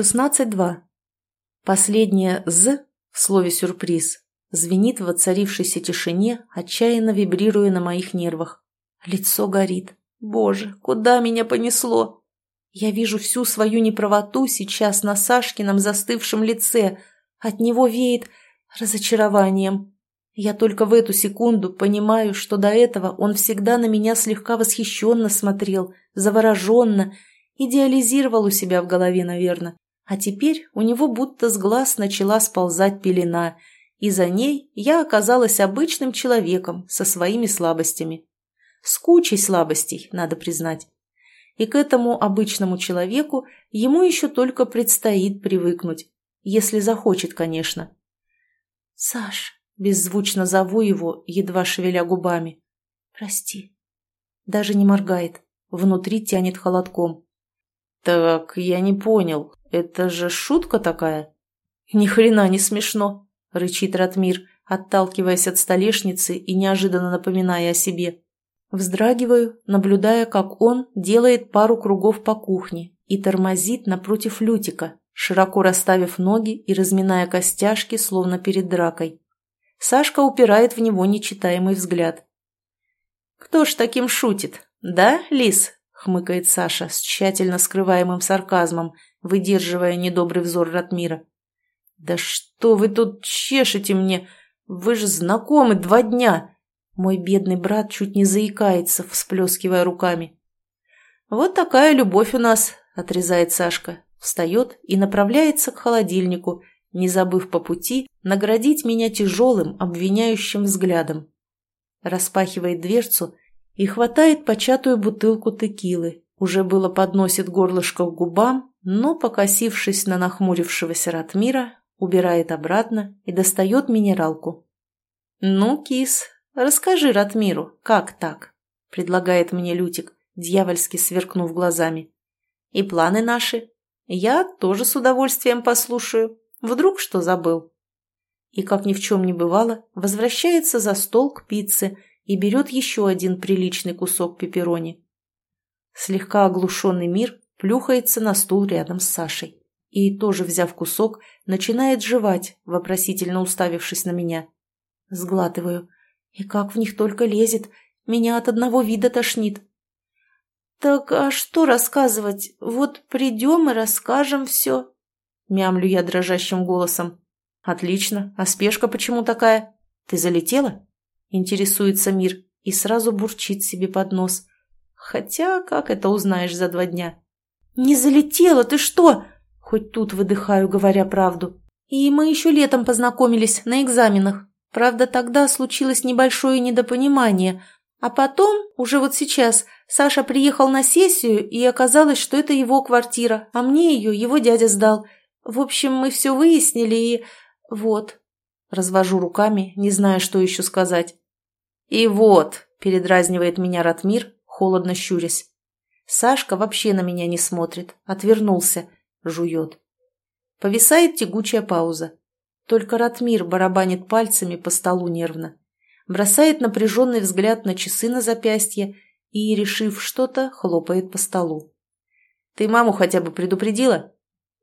16.2. Последнее «з» в слове «сюрприз» звенит в воцарившейся тишине, отчаянно вибрируя на моих нервах. Лицо горит. Боже, куда меня понесло? Я вижу всю свою неправоту сейчас на Сашкином застывшем лице. От него веет разочарованием. Я только в эту секунду понимаю, что до этого он всегда на меня слегка восхищенно смотрел, завороженно, идеализировал у себя в голове, наверное. А теперь у него будто с глаз начала сползать пелена, и за ней я оказалась обычным человеком со своими слабостями. С кучей слабостей, надо признать. И к этому обычному человеку ему еще только предстоит привыкнуть, если захочет, конечно. «Саш», — беззвучно зову его, едва шевеля губами, — «прости». Даже не моргает, внутри тянет холодком. «Так я не понял, это же шутка такая?» «Ни хрена не смешно», — рычит Ратмир, отталкиваясь от столешницы и неожиданно напоминая о себе. Вздрагиваю, наблюдая, как он делает пару кругов по кухне и тормозит напротив Лютика, широко расставив ноги и разминая костяшки, словно перед дракой. Сашка упирает в него нечитаемый взгляд. «Кто ж таким шутит? Да, Лис?» — хмыкает Саша с тщательно скрываемым сарказмом, выдерживая недобрый взор Ратмира. «Да что вы тут чешете мне? Вы же знакомы два дня!» Мой бедный брат чуть не заикается, всплескивая руками. «Вот такая любовь у нас», — отрезает Сашка, встает и направляется к холодильнику, не забыв по пути наградить меня тяжелым, обвиняющим взглядом. Распахивает дверцу и хватает початую бутылку текилы, уже было подносит горлышко к губам, но, покосившись на нахмурившегося Ратмира, убирает обратно и достает минералку. «Ну, кис, расскажи Ратмиру, как так?» — предлагает мне Лютик, дьявольски сверкнув глазами. «И планы наши? Я тоже с удовольствием послушаю. Вдруг что забыл?» И, как ни в чем не бывало, возвращается за стол к пицце и берет еще один приличный кусок пепперони. Слегка оглушенный мир плюхается на стул рядом с Сашей и, тоже взяв кусок, начинает жевать, вопросительно уставившись на меня. Сглатываю. И как в них только лезет, меня от одного вида тошнит. «Так а что рассказывать? Вот придем и расскажем все», — мямлю я дрожащим голосом. «Отлично. А спешка почему такая? Ты залетела?» — интересуется Мир и сразу бурчит себе под нос. «Хотя, как это узнаешь за два дня?» «Не залетела, ты что?» Хоть тут выдыхаю, говоря правду. «И мы еще летом познакомились на экзаменах. Правда, тогда случилось небольшое недопонимание, а потом, уже вот сейчас, Саша приехал на сессию, и оказалось, что это его квартира, а мне ее его дядя сдал. В общем, мы все выяснили, и... вот». Развожу руками, не зная, что еще сказать. «И вот», — передразнивает меня Ратмир, холодно щурясь. Сашка вообще на меня не смотрит, отвернулся, жует. Повисает тягучая пауза. Только Ратмир барабанит пальцами по столу нервно. Бросает напряженный взгляд на часы на запястье и, решив что-то, хлопает по столу. «Ты маму хотя бы предупредила?»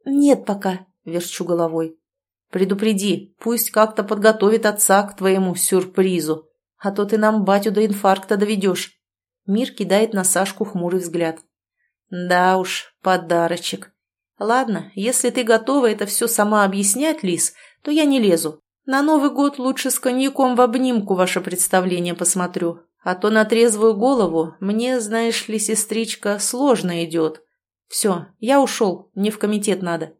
«Нет пока», — верчу головой. «Предупреди, пусть как-то подготовит отца к твоему сюрпризу, а то ты нам батю до инфаркта доведешь». Мир кидает на Сашку хмурый взгляд. «Да уж, подарочек. Ладно, если ты готова это все сама объяснять, Лис, то я не лезу. На Новый год лучше с коньяком в обнимку ваше представление посмотрю. А то на трезвую голову мне, знаешь ли, сестричка, сложно идет. Все, я ушел, мне в комитет надо.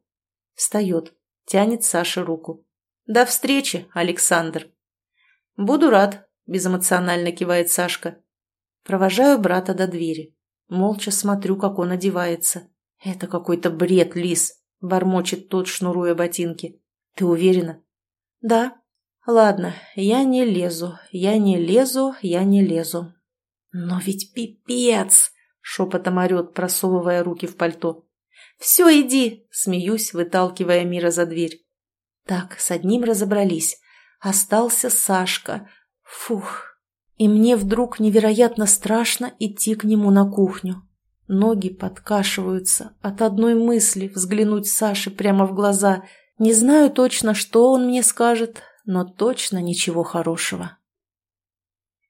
Встает, тянет Саше руку. До встречи, Александр. Буду рад, безэмоционально кивает Сашка. Провожаю брата до двери. Молча смотрю, как он одевается. Это какой-то бред, Лис, бормочет тот, шнуруя ботинки. Ты уверена? Да. Ладно, я не лезу, я не лезу, я не лезу. Но ведь пипец! Шепотом орет, просовывая руки в пальто. «Все, иди!» – смеюсь, выталкивая Мира за дверь. Так, с одним разобрались. Остался Сашка. Фух. И мне вдруг невероятно страшно идти к нему на кухню. Ноги подкашиваются от одной мысли взглянуть Саше прямо в глаза. Не знаю точно, что он мне скажет, но точно ничего хорошего.